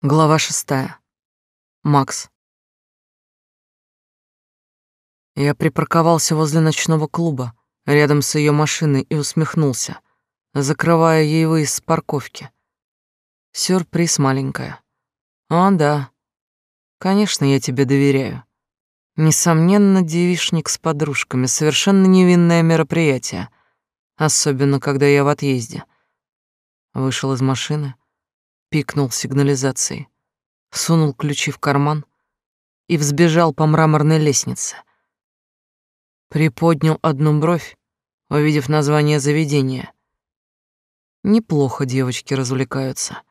Глава шестая. Макс. Я припарковался возле ночного клуба, рядом с ее машиной, и усмехнулся, закрывая ей выезд с парковки. Сюрприз маленькая. О, да. Конечно, я тебе доверяю. Несомненно, девишник с подружками — совершенно невинное мероприятие, особенно когда я в отъезде. Вышел из машины — пикнул сигнализацией, сунул ключи в карман и взбежал по мраморной лестнице. Приподнял одну бровь, увидев название заведения. Неплохо девочки развлекаются.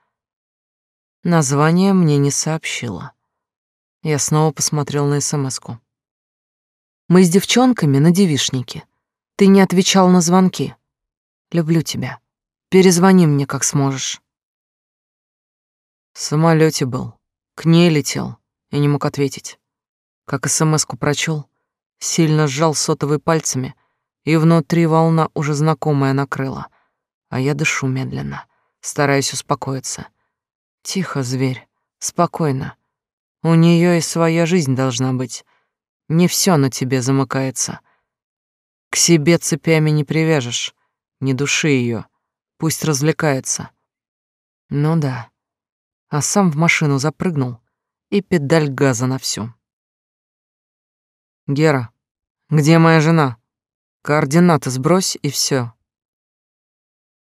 Название мне не сообщила. Я снова посмотрел на СМСку. Мы с девчонками на девишнике. Ты не отвечал на звонки. Люблю тебя. Перезвони мне, как сможешь. В самолете был, к ней летел и не мог ответить. Как СМС-ку прочел, сильно сжал сотовый пальцами, и внутри волна уже знакомая накрыла. А я дышу медленно, стараюсь успокоиться. Тихо, зверь, спокойно. У нее и своя жизнь должна быть. Не все на тебе замыкается. К себе цепями не привяжешь, не души ее, пусть развлекается. Ну да а сам в машину запрыгнул и педаль газа на всю. Гера, где моя жена? Координаты сбрось и все.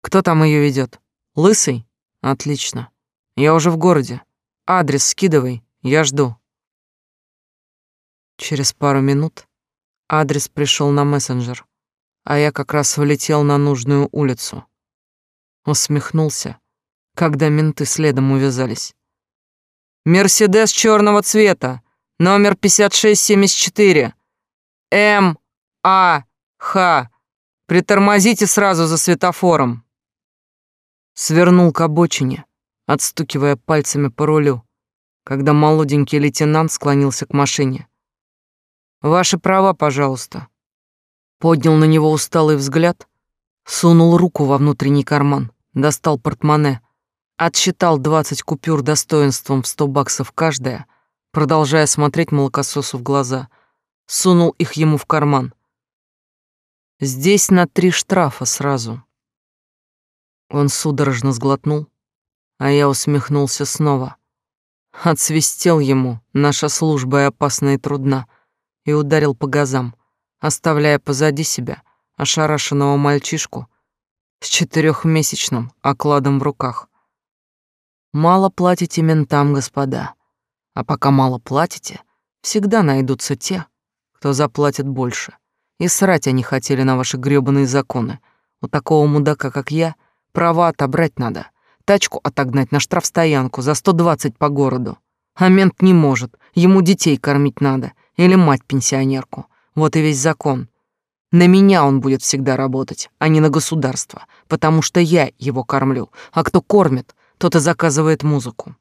Кто там ее ведет? Лысый? Отлично. Я уже в городе. Адрес скидывай, я жду. Через пару минут адрес пришел на мессенджер, а я как раз влетел на нужную улицу. Усмехнулся когда менты следом увязались. «Мерседес черного цвета, номер 5674, М. А. Х. Притормозите сразу за светофором». Свернул к обочине, отстукивая пальцами по рулю, когда молоденький лейтенант склонился к машине. «Ваши права, пожалуйста». Поднял на него усталый взгляд, сунул руку во внутренний карман, достал портмоне, Отсчитал двадцать купюр достоинством в сто баксов каждая, продолжая смотреть молокососу в глаза. Сунул их ему в карман. Здесь на три штрафа сразу. Он судорожно сглотнул, а я усмехнулся снова. Отсвистел ему, наша служба и опасна и трудна, и ударил по газам, оставляя позади себя ошарашенного мальчишку с четырехмесячным окладом в руках. Мало платите ментам, господа. А пока мало платите, всегда найдутся те, кто заплатит больше. И срать они хотели на ваши грёбаные законы. У такого мудака, как я, права отобрать надо. Тачку отогнать на штрафстоянку за 120 по городу. А мент не может, ему детей кормить надо. Или мать-пенсионерку. Вот и весь закон. На меня он будет всегда работать, а не на государство, потому что я его кормлю. А кто кормит, кто-то заказывает музыку.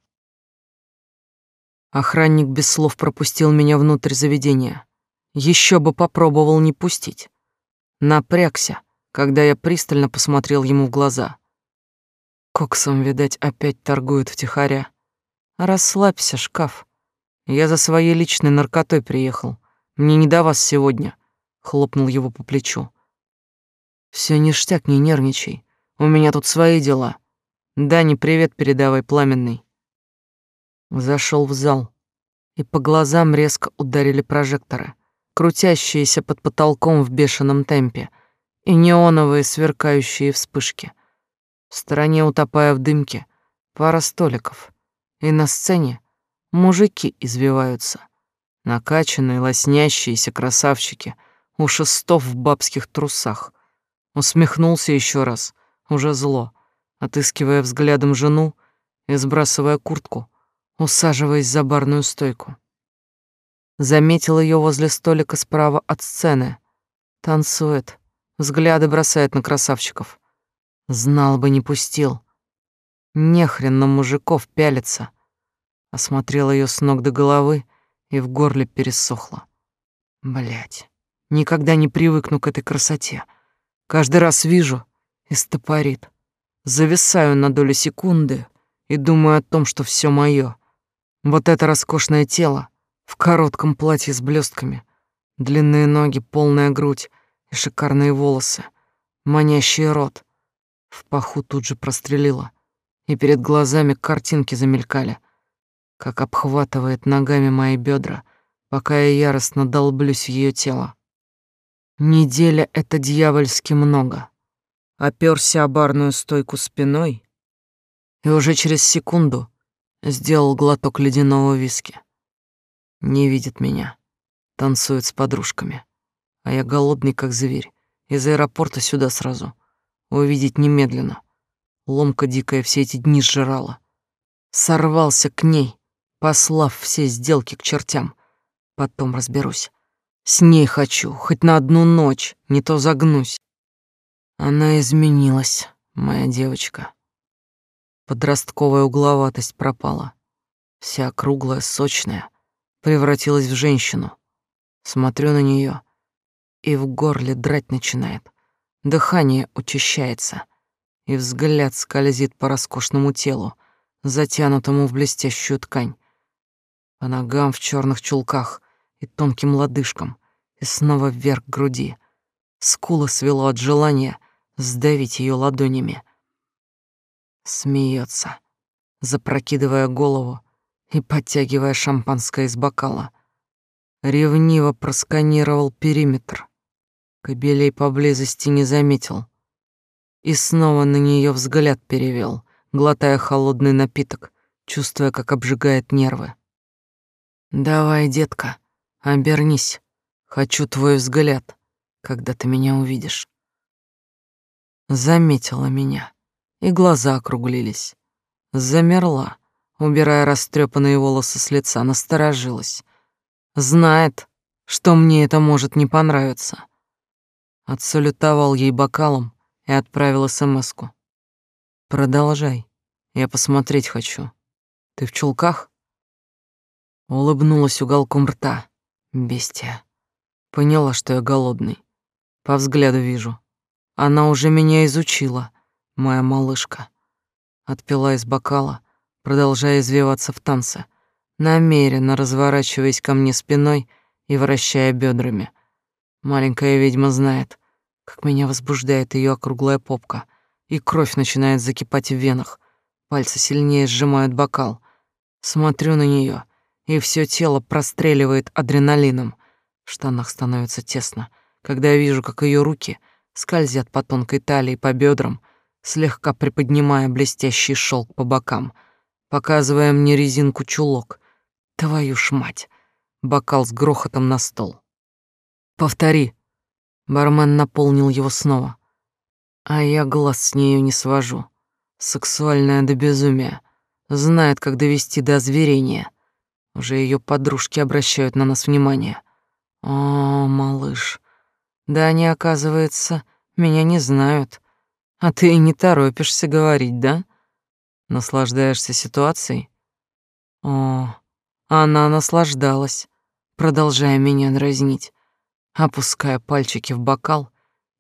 Охранник без слов пропустил меня внутрь заведения. Еще бы попробовал не пустить. Напрягся, когда я пристально посмотрел ему в глаза. Коксом, видать, опять торгуют втихаря. Расслабься, шкаф. Я за своей личной наркотой приехал. Мне не до вас сегодня. Хлопнул его по плечу. Все ништяк, не нервничай. У меня тут свои дела. Дани, привет передавай, пламенный. Зашел в зал, и по глазам резко ударили прожекторы, крутящиеся под потолком в бешеном темпе, и неоновые сверкающие вспышки. В стороне, утопая в дымке, пара столиков, и на сцене мужики извиваются, накачанные, лоснящиеся красавчики, у шестов в бабских трусах. Усмехнулся еще раз, уже зло — отыскивая взглядом жену и сбрасывая куртку, усаживаясь за барную стойку. Заметил ее возле столика справа от сцены. Танцует, взгляды бросает на красавчиков. Знал бы, не пустил. Нехрен на мужиков пялится. Осмотрел ее с ног до головы и в горле пересохло. Блять, никогда не привыкну к этой красоте. Каждый раз вижу и стопорит. Зависаю на долю секунды и думаю о том, что все мое. Вот это роскошное тело в коротком платье с блестками, длинные ноги, полная грудь и шикарные волосы, манящий рот. В паху тут же прострелило, и перед глазами картинки замелькали, как обхватывает ногами мои бедра, пока я яростно долблюсь в ее тело. Неделя — это дьявольски много. Оперся о барную стойку спиной и уже через секунду сделал глоток ледяного виски. Не видит меня, танцует с подружками, а я голодный, как зверь, из аэропорта сюда сразу. Увидеть немедленно. Ломка дикая все эти дни сжирала. Сорвался к ней, послав все сделки к чертям. Потом разберусь. С ней хочу, хоть на одну ночь, не то загнусь. Она изменилась, моя девочка. Подростковая угловатость пропала. Вся круглая, сочная, превратилась в женщину. Смотрю на нее, и в горле драть начинает. Дыхание учащается, и взгляд скользит по роскошному телу, затянутому в блестящую ткань. По ногам в черных чулках и тонким лодыжкам, и снова вверх груди. Скула свело от желания сдавить ее ладонями. Смеется, запрокидывая голову и подтягивая шампанское из бокала. Ревниво просканировал периметр. Кобелей поблизости не заметил. И снова на нее взгляд перевел, глотая холодный напиток, чувствуя, как обжигает нервы. «Давай, детка, обернись. Хочу твой взгляд, когда ты меня увидишь». Заметила меня, и глаза округлились. Замерла, убирая растрепанные волосы с лица, насторожилась. Знает, что мне это может не понравиться. Отсалютовал ей бокалом и отправил СМСку. «Продолжай, я посмотреть хочу. Ты в чулках?» Улыбнулась уголком рта. Бестия. Поняла, что я голодный. По взгляду вижу. Она уже меня изучила, моя малышка. Отпила из бокала, продолжая извиваться в танце, намеренно разворачиваясь ко мне спиной и вращая бедрами. Маленькая ведьма знает, как меня возбуждает ее округлая попка, и кровь начинает закипать в венах. Пальцы сильнее сжимают бокал. Смотрю на нее, и все тело простреливает адреналином. В штанах становится тесно, когда я вижу, как ее руки скользят по тонкой талии, по бедрам, слегка приподнимая блестящий шелк по бокам — показывая мне резинку чулок. Твою ж мать! Бокал с грохотом на стол. Повтори. Бармен наполнил его снова. А я глаз с нею не свожу. Сексуальная до безумия. Знает, как довести до озверения. Уже ее подружки обращают на нас внимание. О, малыш. Да они, оказывается, меня не знают. А ты и не торопишься говорить, да? Наслаждаешься ситуацией? О, она наслаждалась, продолжая меня дразнить, опуская пальчики в бокал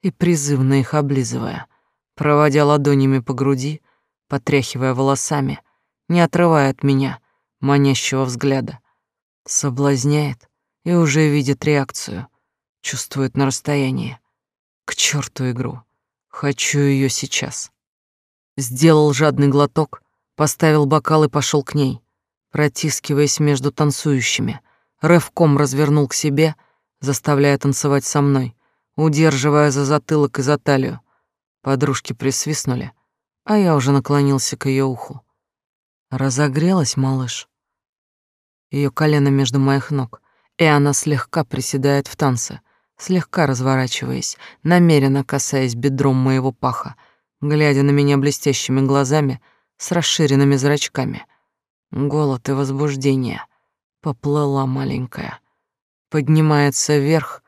и призывно их облизывая, проводя ладонями по груди, потряхивая волосами, не отрывая от меня манящего взгляда. Соблазняет и уже видит реакцию, чувствует на расстоянии. К черту игру. Хочу ее сейчас. Сделал жадный глоток, поставил бокал и пошел к ней, протискиваясь между танцующими, рывком развернул к себе, заставляя танцевать со мной, удерживая за затылок и за талию. Подружки присвистнули, а я уже наклонился к ее уху. Разогрелась, малыш. Ее колено между моих ног, и она слегка приседает в танце, слегка разворачиваясь, намеренно касаясь бедром моего паха, глядя на меня блестящими глазами с расширенными зрачками. Голод и возбуждение. Поплыла маленькая. Поднимается вверх,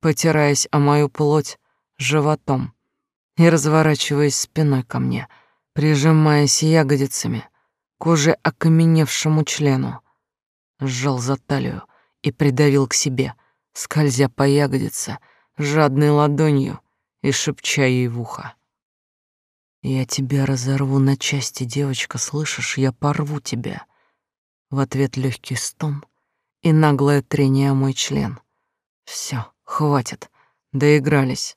потираясь о мою плоть животом и разворачиваясь спиной ко мне, прижимаясь ягодицами к уже окаменевшему члену. Сжал за талию и придавил к себе, скользя по ягодице, жадной ладонью и шепча ей в ухо. Я тебя разорву на части, девочка, слышишь? Я порву тебя. В ответ легкий стон и наглое трение мой член. Все, хватит, доигрались.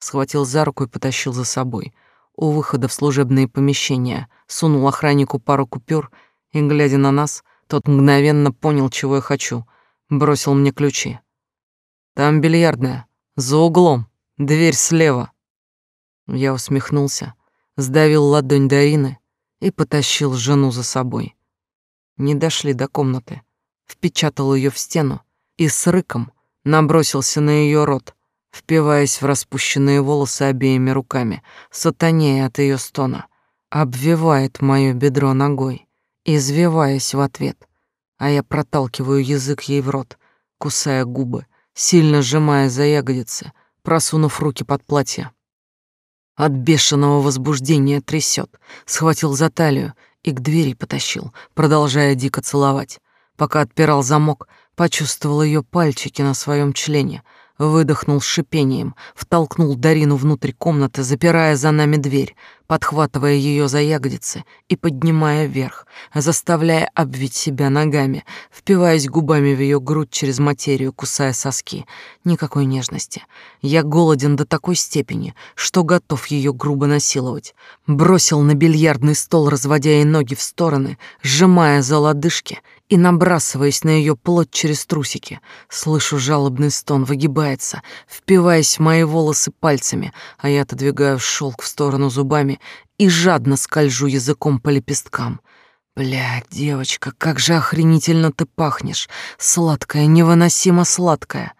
Схватил за руку и потащил за собой. У выхода в служебные помещения сунул охраннику пару купюр и, глядя на нас, тот мгновенно понял, чего я хочу. Бросил мне ключи. «Там бильярдная, за углом, дверь слева». Я усмехнулся, сдавил ладонь Дарины и потащил жену за собой. Не дошли до комнаты. Впечатал ее в стену и с рыком набросился на ее рот, впиваясь в распущенные волосы обеими руками, сатанея от ее стона, обвивает мое бедро ногой, извиваясь в ответ, а я проталкиваю язык ей в рот, кусая губы, сильно сжимая за ягодицы, просунув руки под платье. От бешеного возбуждения трясет, схватил за талию и к двери потащил, продолжая дико целовать. Пока отпирал замок, почувствовал ее пальчики на своем члене, выдохнул с шипением, втолкнул Дарину внутрь комнаты, запирая за нами дверь, подхватывая ее за ягодицы и поднимая вверх, заставляя обвить себя ногами, впиваясь губами в ее грудь через материю, кусая соски. Никакой нежности. Я голоден до такой степени, что готов ее грубо насиловать. Бросил на бильярдный стол, разводя ей ноги в стороны, сжимая за лодыжки и набрасываясь на ее плоть через трусики. Слышу жалобный стон, выгибается, впиваясь в мои волосы пальцами, а я отодвигаю шелк в сторону зубами и жадно скольжу языком по лепесткам. Блядь, девочка, как же охренительно ты пахнешь. Сладкая, невыносимо сладкая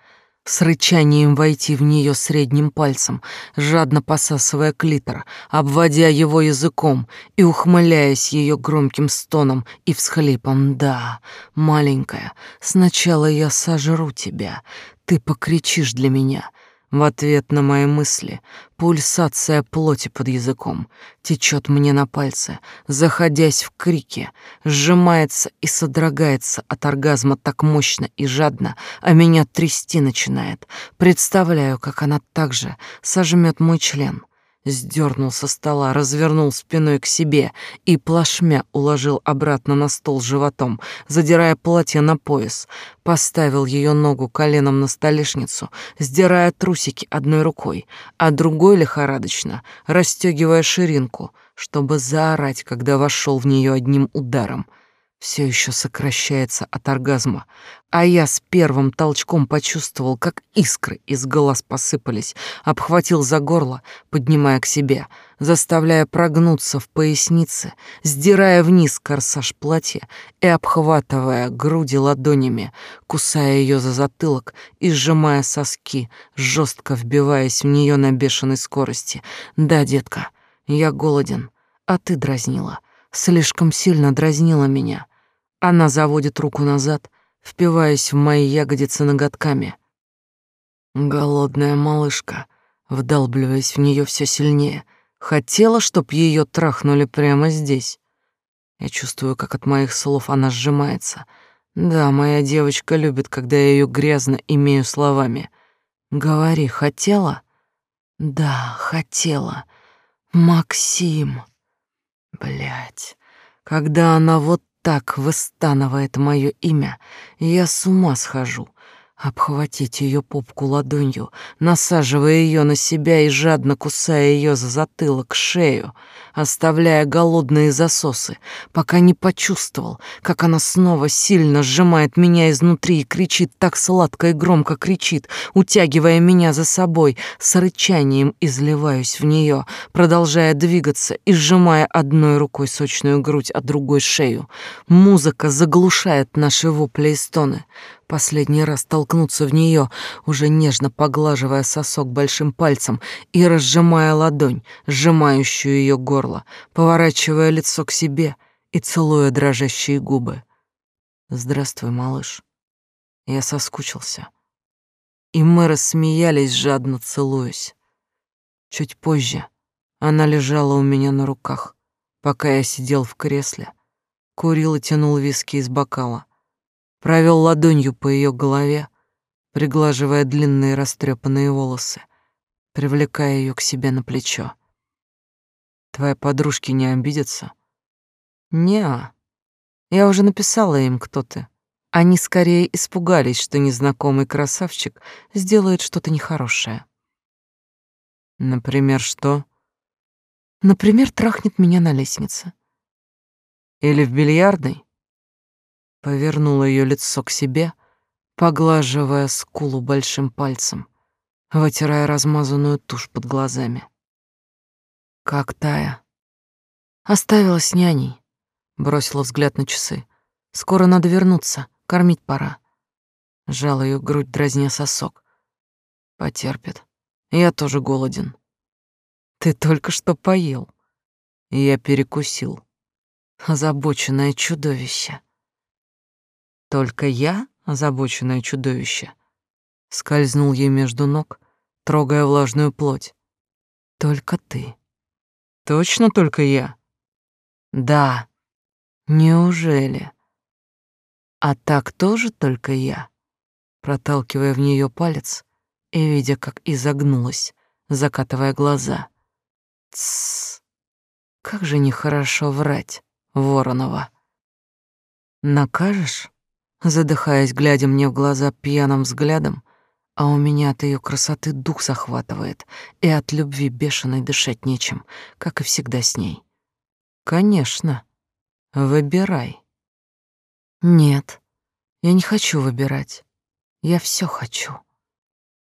с рычанием войти в нее средним пальцем, жадно посасывая клитор, обводя его языком и ухмыляясь ее громким стоном и всхлипом. «Да, маленькая, сначала я сожру тебя, ты покричишь для меня, в ответ на мои мысли пульсация плоти под языком течет мне на пальцы, заходясь в крики, сжимается и содрогается от оргазма так мощно и жадно, а меня трясти начинает. Представляю, как она также сожмет мой член, сдернул со стола, развернул спиной к себе и плашмя уложил обратно на стол животом, задирая платье на пояс, поставил ее ногу коленом на столешницу, сдирая трусики одной рукой, а другой лихорадочно расстегивая ширинку, чтобы заорать, когда вошел в нее одним ударом — все еще сокращается от оргазма, а я с первым толчком почувствовал, как искры из глаз посыпались, обхватил за горло, поднимая к себе, заставляя прогнуться в пояснице, сдирая вниз корсаж платья и обхватывая груди ладонями, кусая ее за затылок и сжимая соски, жестко вбиваясь в нее на бешеной скорости. «Да, детка, я голоден, а ты дразнила, слишком сильно дразнила меня». Она заводит руку назад, впиваясь в мои ягодицы ноготками. Голодная малышка, вдалбливаясь в нее все сильнее, хотела, чтоб ее трахнули прямо здесь. Я чувствую, как от моих слов она сжимается. Да, моя девочка любит, когда я ее грязно имею словами. Говори, хотела? Да, хотела. Максим. Блять. Когда она вот так выстанывает мое имя, я с ума схожу обхватить ее попку ладонью, насаживая ее на себя и жадно кусая ее за затылок, шею, оставляя голодные засосы, пока не почувствовал, как она снова сильно сжимает меня изнутри и кричит так сладко и громко кричит, утягивая меня за собой, с рычанием изливаюсь в нее, продолжая двигаться и сжимая одной рукой сочную грудь, а другой шею. Музыка заглушает наши вопли и стоны последний раз толкнуться в нее, уже нежно поглаживая сосок большим пальцем и разжимая ладонь, сжимающую ее горло, поворачивая лицо к себе и целуя дрожащие губы. «Здравствуй, малыш». Я соскучился. И мы рассмеялись, жадно целуясь. Чуть позже она лежала у меня на руках, пока я сидел в кресле, курил и тянул виски из бокала провел ладонью по ее голове, приглаживая длинные растрепанные волосы, привлекая ее к себе на плечо. Твои подружки не обидятся? Не, я уже написала им, кто ты. Они скорее испугались, что незнакомый красавчик сделает что-то нехорошее. Например, что? Например, трахнет меня на лестнице. Или в бильярдной? Повернула ее лицо к себе, поглаживая скулу большим пальцем, вытирая размазанную тушь под глазами. Как Тая. Оставила с няней. Бросила взгляд на часы. Скоро надо вернуться, кормить пора. Жал ее грудь, дразня сосок. Потерпит. Я тоже голоден. Ты только что поел. Я перекусил. Озабоченное чудовище. Только я, озабоченное чудовище, скользнул ей между ног, трогая влажную плоть. Только ты. Точно только я? Да. Неужели? А так тоже только я? Проталкивая в нее палец и видя, как изогнулась, закатывая глаза. Тссс. Как же нехорошо врать, Воронова. Накажешь? Задыхаясь, глядя мне в глаза пьяным взглядом, а у меня от ее красоты дух захватывает, и от любви бешеной дышать нечем, как и всегда с ней. Конечно. Выбирай. Нет, я не хочу выбирать. Я все хочу.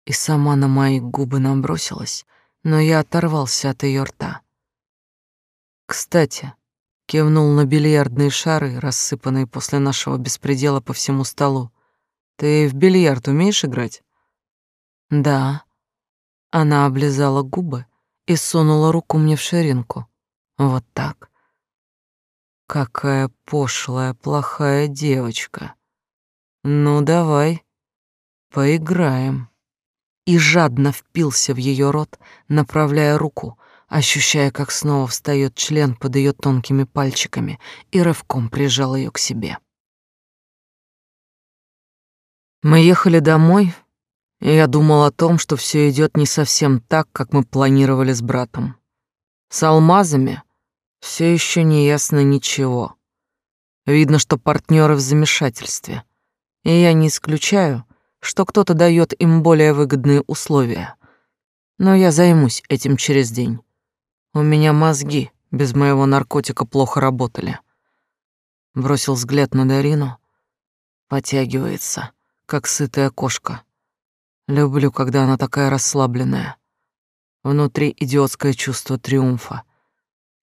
И сама на мои губы набросилась, но я оторвался от ее рта. Кстати, кивнул на бильярдные шары, рассыпанные после нашего беспредела по всему столу. Ты в бильярд умеешь играть? Да. Она облизала губы и сунула руку мне в ширинку. Вот так. Какая пошлая, плохая девочка. Ну давай, поиграем. И жадно впился в ее рот, направляя руку, ощущая, как снова встает член под ее тонкими пальчиками, и рывком прижал ее к себе. Мы ехали домой, и я думал о том, что все идет не совсем так, как мы планировали с братом. С алмазами все еще не ясно ничего. Видно, что партнеры в замешательстве. И я не исключаю, что кто-то дает им более выгодные условия. Но я займусь этим через день. У меня мозги без моего наркотика плохо работали. Бросил взгляд на Дарину. Потягивается, как сытая кошка. Люблю, когда она такая расслабленная. Внутри идиотское чувство триумфа.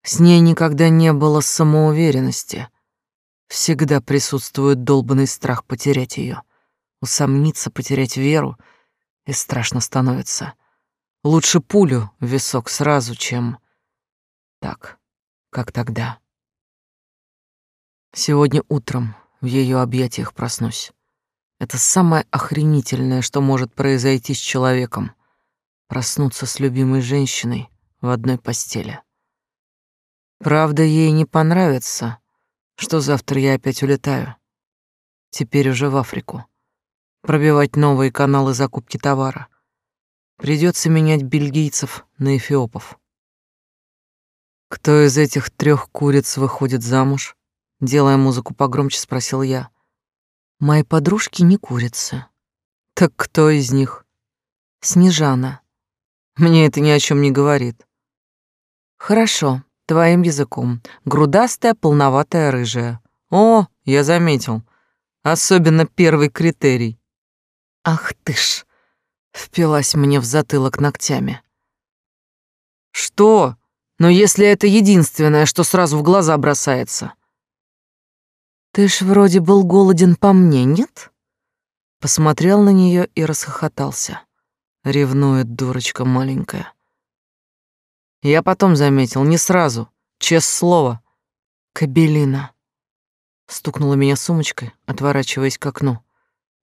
С ней никогда не было самоуверенности. Всегда присутствует долбанный страх потерять ее, усомниться, потерять веру, и страшно становится. Лучше пулю в висок сразу, чем так, как тогда. Сегодня утром в ее объятиях проснусь. Это самое охренительное, что может произойти с человеком. Проснуться с любимой женщиной в одной постели. Правда, ей не понравится, что завтра я опять улетаю. Теперь уже в Африку. Пробивать новые каналы закупки товара. Придется менять бельгийцев на эфиопов. Кто из этих трех куриц выходит замуж? Делая музыку погромче, спросил я. Мои подружки не курицы. Так кто из них? Снежана. Мне это ни о чем не говорит. Хорошо, твоим языком. Грудастая, полноватая, рыжая. О, я заметил. Особенно первый критерий. Ах ты ж. Впилась мне в затылок ногтями. Что? Но если это единственное, что сразу в глаза бросается. Ты ж вроде был голоден по мне, нет? Посмотрел на нее и расхохотался. Ревнует дурочка маленькая. Я потом заметил, не сразу, честное слово. Кабелина. Стукнула меня сумочкой, отворачиваясь к окну.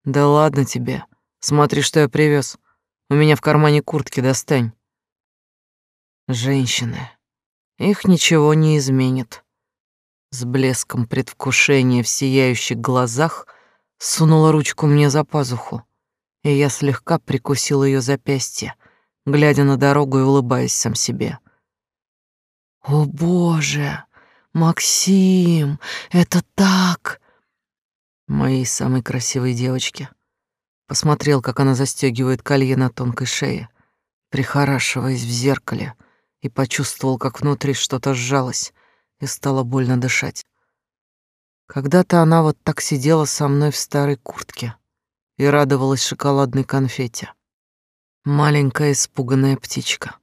Да ладно тебе. Смотри, что я привез. У меня в кармане куртки достань. Женщины. Их ничего не изменит с блеском предвкушения в сияющих глазах сунула ручку мне за пазуху, и я слегка прикусил ее запястье, глядя на дорогу и улыбаясь сам себе. О, боже! Максим, это так! Моей самой красивой девочке. Посмотрел, как она застегивает колье на тонкой шее, прихорашиваясь в зеркале, и почувствовал, как внутри что-то сжалось, и стало больно дышать. Когда-то она вот так сидела со мной в старой куртке и радовалась шоколадной конфете. Маленькая испуганная птичка.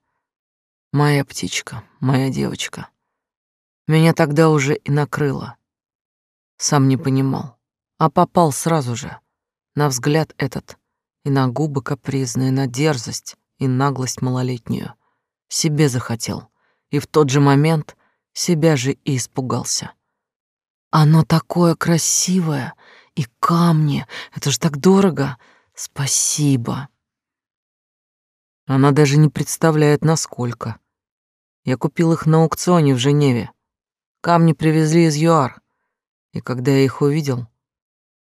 Моя птичка, моя девочка. Меня тогда уже и накрыло. Сам не понимал, а попал сразу же на взгляд этот и на губы капризные, на дерзость и наглость малолетнюю. Себе захотел, и в тот же момент себя же и испугался. Оно такое красивое, и камни, это же так дорого. Спасибо. Она даже не представляет, насколько. Я купил их на аукционе в Женеве. Камни привезли из ЮАР. И когда я их увидел,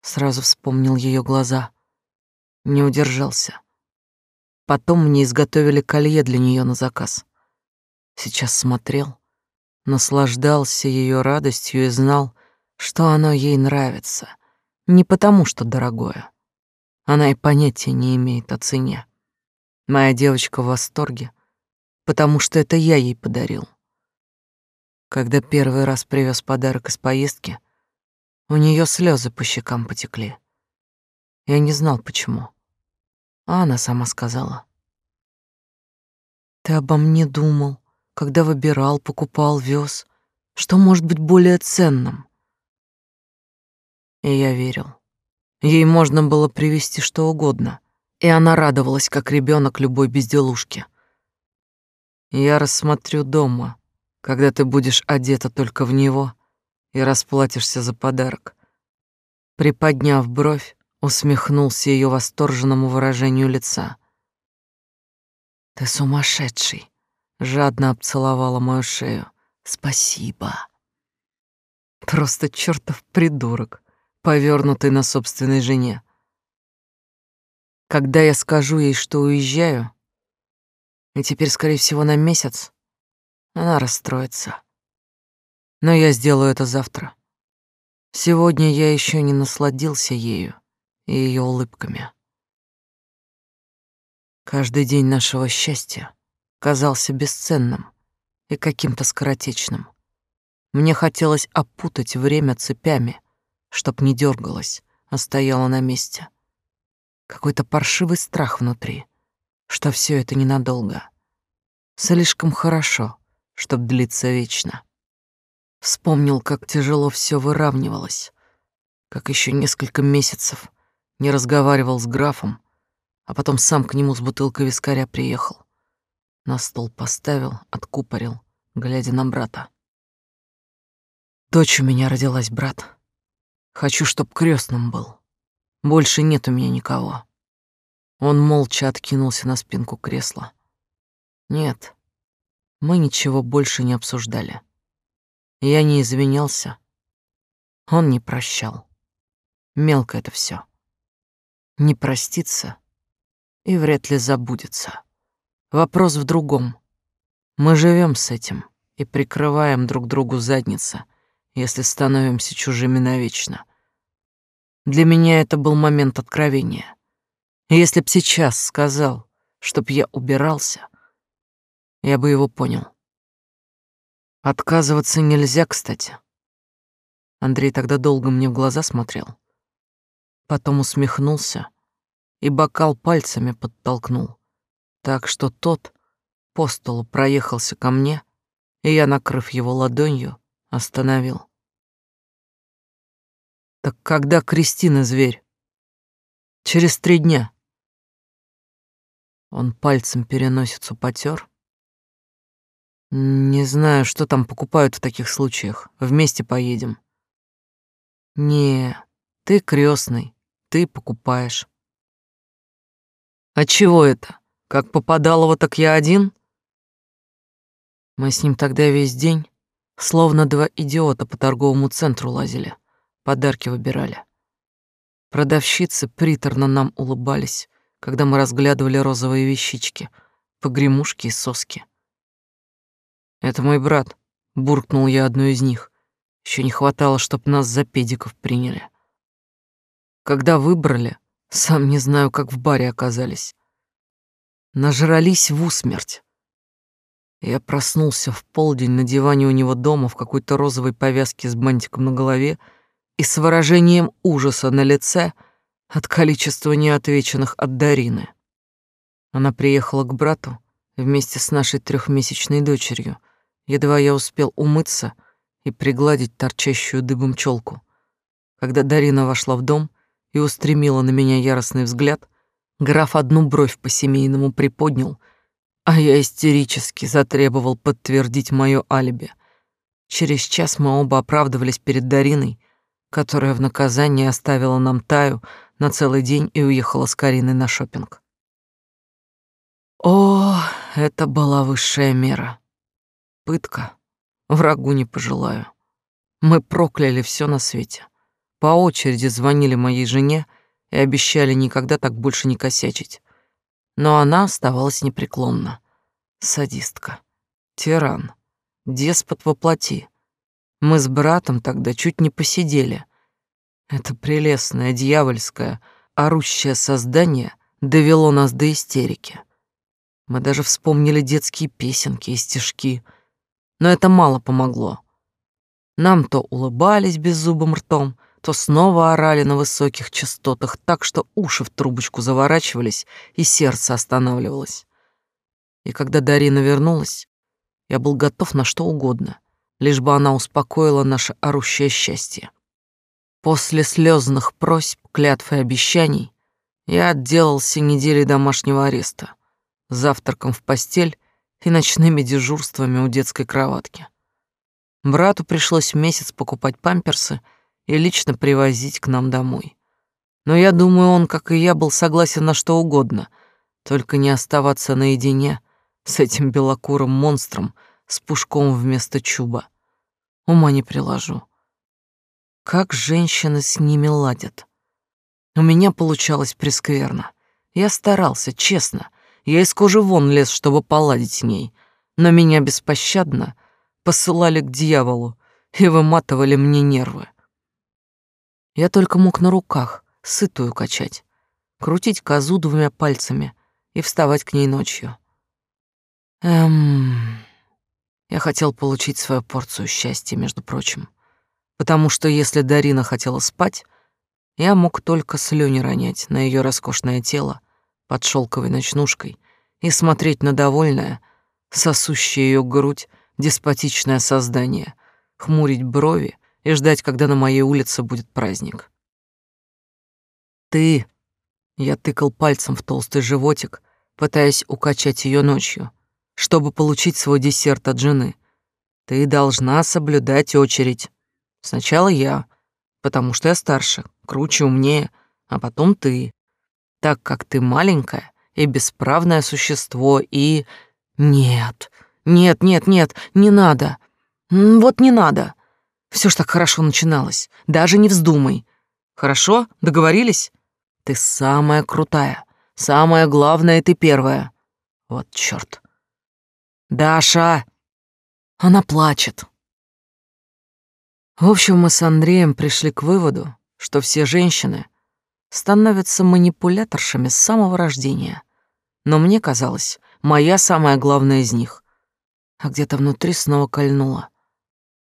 сразу вспомнил ее глаза. Не удержался. Потом мне изготовили колье для нее на заказ. Сейчас смотрел, наслаждался ее радостью и знал, что оно ей нравится. Не потому, что дорогое. Она и понятия не имеет о цене. Моя девочка в восторге, потому что это я ей подарил. Когда первый раз привез подарок из поездки, у нее слезы по щекам потекли. Я не знал, почему. А она сама сказала. «Ты обо мне думал, когда выбирал, покупал, вез. Что может быть более ценным?» И я верил. Ей можно было привезти что угодно, и она радовалась, как ребенок любой безделушки. Я рассмотрю дома, когда ты будешь одета только в него и расплатишься за подарок. Приподняв бровь, усмехнулся ее восторженному выражению лица. Ты сумасшедший, жадно обцеловала мою шею. Спасибо. Просто чертов придурок, повернутый на собственной жене. Когда я скажу ей, что уезжаю, и теперь, скорее всего, на месяц, она расстроится. Но я сделаю это завтра. Сегодня я еще не насладился ею и ее улыбками. Каждый день нашего счастья казался бесценным и каким-то скоротечным. Мне хотелось опутать время цепями, чтоб не дергалась, а стояла на месте. Какой-то паршивый страх внутри, что все это ненадолго. Слишком хорошо, чтоб длиться вечно. Вспомнил, как тяжело все выравнивалось, как еще несколько месяцев не разговаривал с графом, а потом сам к нему с бутылкой вискаря приехал. На стол поставил, откупорил, глядя на брата. Дочь у меня родилась, брат. Хочу, чтоб крестным был. Больше нет у меня никого. Он молча откинулся на спинку кресла. Нет, мы ничего больше не обсуждали. Я не извинялся. Он не прощал. Мелко это все. Не простится и вряд ли забудется. Вопрос в другом. Мы живем с этим и прикрываем друг другу задницы, если становимся чужими навечно. Для меня это был момент откровения. Если б сейчас сказал, чтоб я убирался, я бы его понял. Отказываться нельзя, кстати. Андрей тогда долго мне в глаза смотрел. Потом усмехнулся и бокал пальцами подтолкнул, так что тот по столу проехался ко мне, и я, накрыв его ладонью, остановил. «Так когда Кристина зверь?» «Через три дня». Он пальцем переносицу потер, не знаю, что там покупают в таких случаях. Вместе поедем. Не, ты крестный, ты покупаешь. А чего это? Как попадалово, так я один? Мы с ним тогда весь день, словно два идиота по торговому центру лазили, подарки выбирали. Продавщицы приторно нам улыбались, когда мы разглядывали розовые вещички, погремушки и соски. Это мой брат, буркнул я одну из них. Еще не хватало, чтоб нас за педиков приняли. Когда выбрали, сам не знаю, как в баре оказались. Нажрались в усмерть. Я проснулся в полдень на диване у него дома в какой-то розовой повязке с бантиком на голове и с выражением ужаса на лице от количества неотвеченных от Дарины. Она приехала к брату вместе с нашей трехмесячной дочерью. Едва я успел умыться и пригладить торчащую дыбом челку. Когда Дарина вошла в дом и устремила на меня яростный взгляд, граф одну бровь по-семейному приподнял — а я истерически затребовал подтвердить моё алиби. Через час мы оба оправдывались перед Дариной, которая в наказание оставила нам Таю на целый день и уехала с Кариной на шопинг. О, это была высшая мера. Пытка. Врагу не пожелаю. Мы прокляли все на свете. По очереди звонили моей жене и обещали никогда так больше не косячить но она оставалась непреклонна. Садистка, тиран, деспот во плоти. Мы с братом тогда чуть не посидели. Это прелестное, дьявольское, орущее создание довело нас до истерики. Мы даже вспомнили детские песенки и стишки, но это мало помогло. Нам то улыбались беззубым ртом, то снова орали на высоких частотах так, что уши в трубочку заворачивались и сердце останавливалось. И когда Дарина вернулась, я был готов на что угодно, лишь бы она успокоила наше орущее счастье. После слезных просьб, клятв и обещаний я отделался неделей домашнего ареста, завтраком в постель и ночными дежурствами у детской кроватки. Брату пришлось месяц покупать памперсы — и лично привозить к нам домой. Но я думаю, он, как и я, был согласен на что угодно, только не оставаться наедине с этим белокурым монстром с пушком вместо чуба. Ума не приложу. Как женщины с ними ладят. У меня получалось прескверно. Я старался, честно. Я из кожи вон лез, чтобы поладить с ней. Но меня беспощадно посылали к дьяволу и выматывали мне нервы. Я только мог на руках, сытую качать, крутить козу двумя пальцами и вставать к ней ночью. Эм... Я хотел получить свою порцию счастья, между прочим. Потому что если Дарина хотела спать, я мог только слюни ронять на ее роскошное тело под шелковой ночнушкой и смотреть на довольное, сосущее ее грудь, деспотичное создание, хмурить брови и ждать, когда на моей улице будет праздник. Ты, я тыкал пальцем в толстый животик, пытаясь укачать ее ночью, чтобы получить свой десерт от жены. Ты должна соблюдать очередь. Сначала я, потому что я старше, круче, умнее, а потом ты, так как ты маленькое и бесправное существо и... Нет, нет, нет, нет, не надо. Вот не надо. Все ж так хорошо начиналось. Даже не вздумай. Хорошо? Договорились? Ты самая крутая. Самая главная ты первая. Вот чёрт. Даша! Она плачет. В общем, мы с Андреем пришли к выводу, что все женщины становятся манипуляторшами с самого рождения. Но мне казалось, моя самая главная из них. А где-то внутри снова кольнула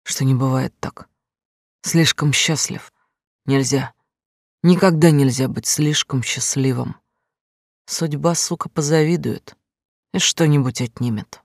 что не бывает так. Слишком счастлив. Нельзя. Никогда нельзя быть слишком счастливым. Судьба, сука, позавидует и что-нибудь отнимет.